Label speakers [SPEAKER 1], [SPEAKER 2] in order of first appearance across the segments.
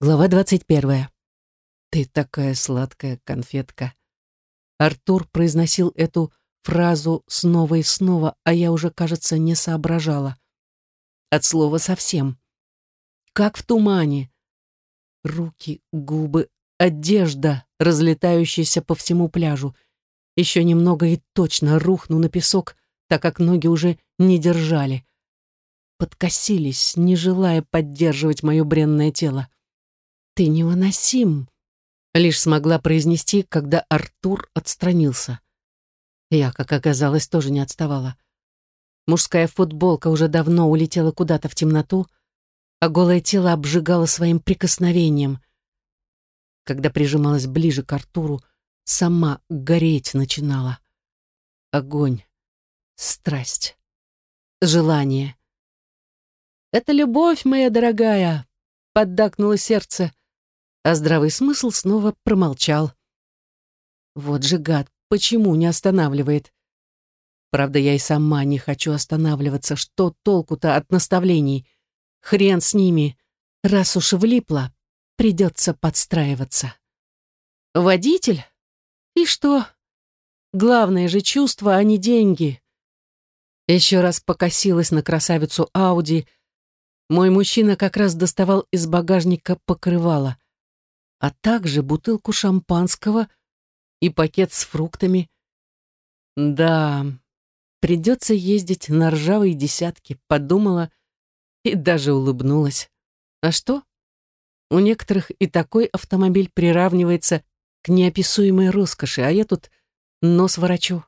[SPEAKER 1] Глава двадцать первая. «Ты такая сладкая конфетка». Артур произносил эту фразу снова и снова, а я уже, кажется, не соображала. От слова совсем. Как в тумане. Руки, губы, одежда, разлетающаяся по всему пляжу. Еще немного и точно рухну на песок, так как ноги уже не держали. Подкосились, не желая поддерживать мое бренное тело. «Ты невыносим», — лишь смогла произнести, когда Артур отстранился. Я, как оказалось, тоже не отставала. Мужская футболка уже давно улетела куда-то в темноту, а голое тело обжигало своим прикосновением. Когда прижималась ближе к Артуру, сама гореть начинала. Огонь, страсть, желание. «Это любовь, моя дорогая!» — поддакнуло сердце, а здравый смысл снова промолчал. Вот же гад, почему не останавливает? Правда, я и сама не хочу останавливаться. Что толку-то от наставлений? Хрен с ними. Раз уж влипла, придется подстраиваться. Водитель? И что? Главное же чувство, а не деньги. Еще раз покосилась на красавицу Ауди. Мой мужчина как раз доставал из багажника покрывало а также бутылку шампанского и пакет с фруктами. Да, придется ездить на ржавые десятки, подумала и даже улыбнулась. А что? У некоторых и такой автомобиль приравнивается к неописуемой роскоши, а я тут нос ворочу.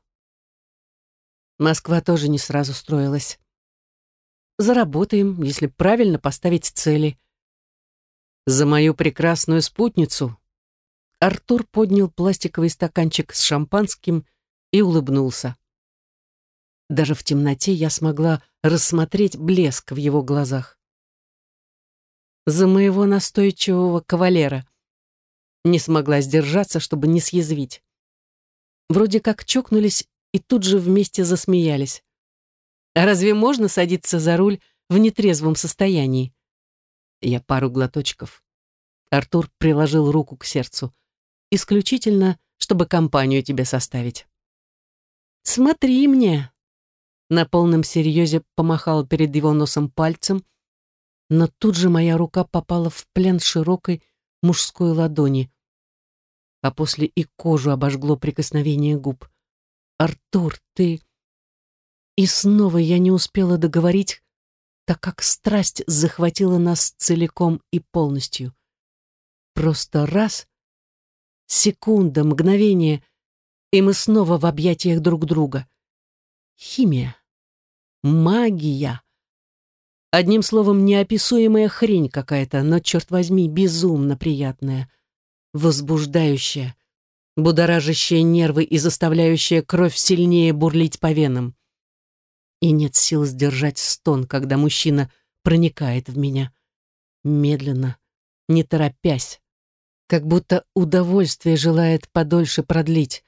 [SPEAKER 1] Москва тоже не сразу строилась. Заработаем, если правильно поставить цели — за мою прекрасную спутницу. Артур поднял пластиковый стаканчик с шампанским и улыбнулся. Даже в темноте я смогла рассмотреть блеск в его глазах. За моего настойчивого кавалера. Не смогла сдержаться, чтобы не съязвить. Вроде как чокнулись и тут же вместе засмеялись. А разве можно садиться за руль в нетрезвом состоянии? Я пару глоточков. Артур приложил руку к сердцу. Исключительно, чтобы компанию тебе составить. «Смотри мне!» На полном серьезе помахал перед его носом пальцем, но тут же моя рука попала в плен широкой мужской ладони, а после и кожу обожгло прикосновение губ. «Артур, ты...» И снова я не успела договорить, так как страсть захватила нас целиком и полностью. Просто раз, секунда, мгновение, и мы снова в объятиях друг друга. Химия. Магия. Одним словом, неописуемая хрень какая-то, но, черт возьми, безумно приятная, возбуждающая, будоражащая нервы и заставляющая кровь сильнее бурлить по венам и нет сил сдержать стон, когда мужчина проникает в меня. Медленно, не торопясь, как будто удовольствие желает подольше продлить.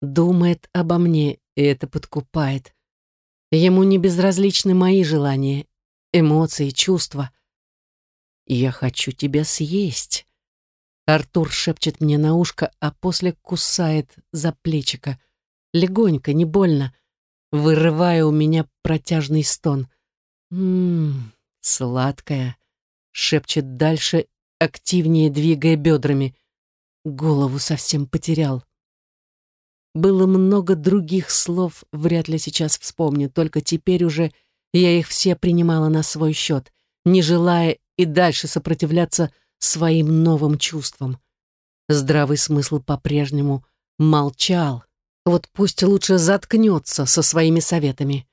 [SPEAKER 1] Думает обо мне, и это подкупает. Ему не безразличны мои желания, эмоции, чувства. «Я хочу тебя съесть», — Артур шепчет мне на ушко, а после кусает за плечико. Легонько, не больно — вырывая у меня протяжный стон. «Ммм, сладкая», — шепчет дальше, активнее двигая бедрами. Голову совсем потерял. Было много других слов, вряд ли сейчас вспомню, только теперь уже я их все принимала на свой счет, не желая и дальше сопротивляться своим новым чувствам. Здравый смысл по-прежнему молчал, вот пусть лучше заткнется со своими советами.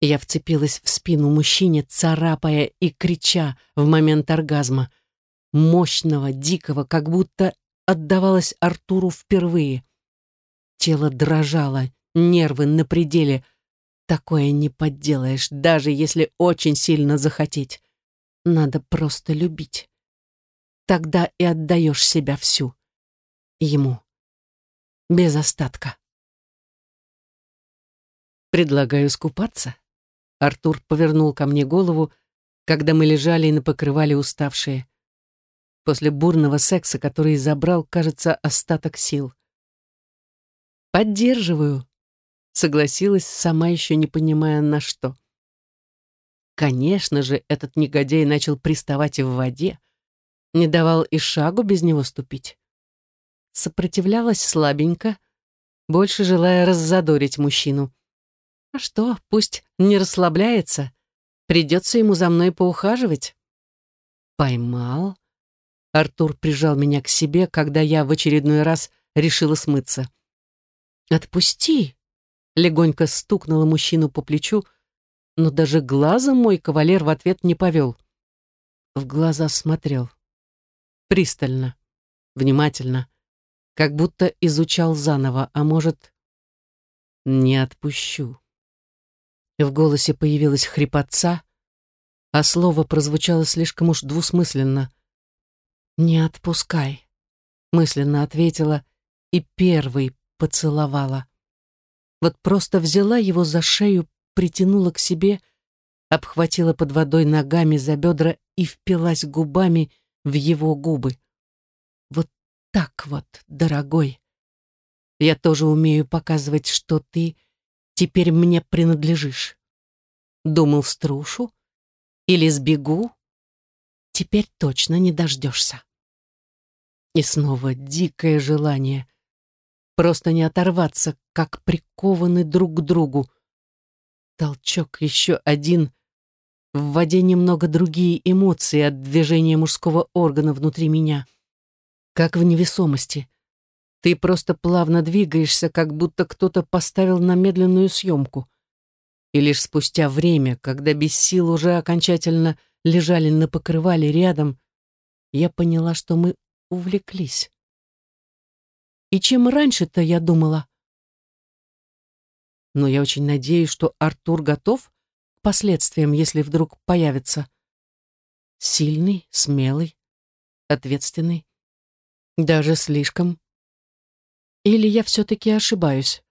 [SPEAKER 1] Я вцепилась в спину мужчине, царапая и крича в момент оргазма. Мощного, дикого, как будто отдавалась Артуру впервые. Тело дрожало, нервы на пределе. Такое не подделаешь, даже если очень сильно захотеть. Надо просто любить. Тогда и отдаешь себя всю. Ему. Без остатка. «Предлагаю скупаться». Артур повернул ко мне голову, когда мы лежали и на покрывале уставшие. после бурного секса, который забрал, кажется, остаток сил. «Поддерживаю», — согласилась, сама еще не понимая на что. Конечно же, этот негодяй начал приставать в воде, не давал и шагу без него ступить. Сопротивлялась слабенько, больше желая раззадорить мужчину. А что, пусть не расслабляется, придется ему за мной поухаживать. Поймал. Артур прижал меня к себе, когда я в очередной раз решила смыться. «Отпусти!» — легонько стукнула мужчину по плечу, но даже глазом мой кавалер в ответ не повел. В глаза смотрел. Пристально, внимательно, как будто изучал заново, а может, не отпущу. В голосе появилась хрипотца, а слово прозвучало слишком уж двусмысленно. «Не отпускай», — мысленно ответила и первый поцеловала. Вот просто взяла его за шею, притянула к себе, обхватила под водой ногами за бедра и впилась губами в его губы. Вот так вот, дорогой. Я тоже умею показывать, что ты теперь мне принадлежишь. Думал, струшу или сбегу. Теперь точно не дождешься. И снова дикое желание — просто не оторваться, как прикованы друг к другу. Толчок еще один. В воде немного другие эмоции от движения мужского органа внутри меня. Как в невесомости. Ты просто плавно двигаешься, как будто кто-то поставил на медленную съемку. И лишь спустя время, когда без сил уже окончательно лежали на покрывале рядом, я поняла, что мы увлеклись. И чем раньше-то я думала? Но я очень надеюсь, что Артур готов к последствиям, если вдруг появится. Сильный, смелый, ответственный. Даже слишком. Или я все-таки ошибаюсь?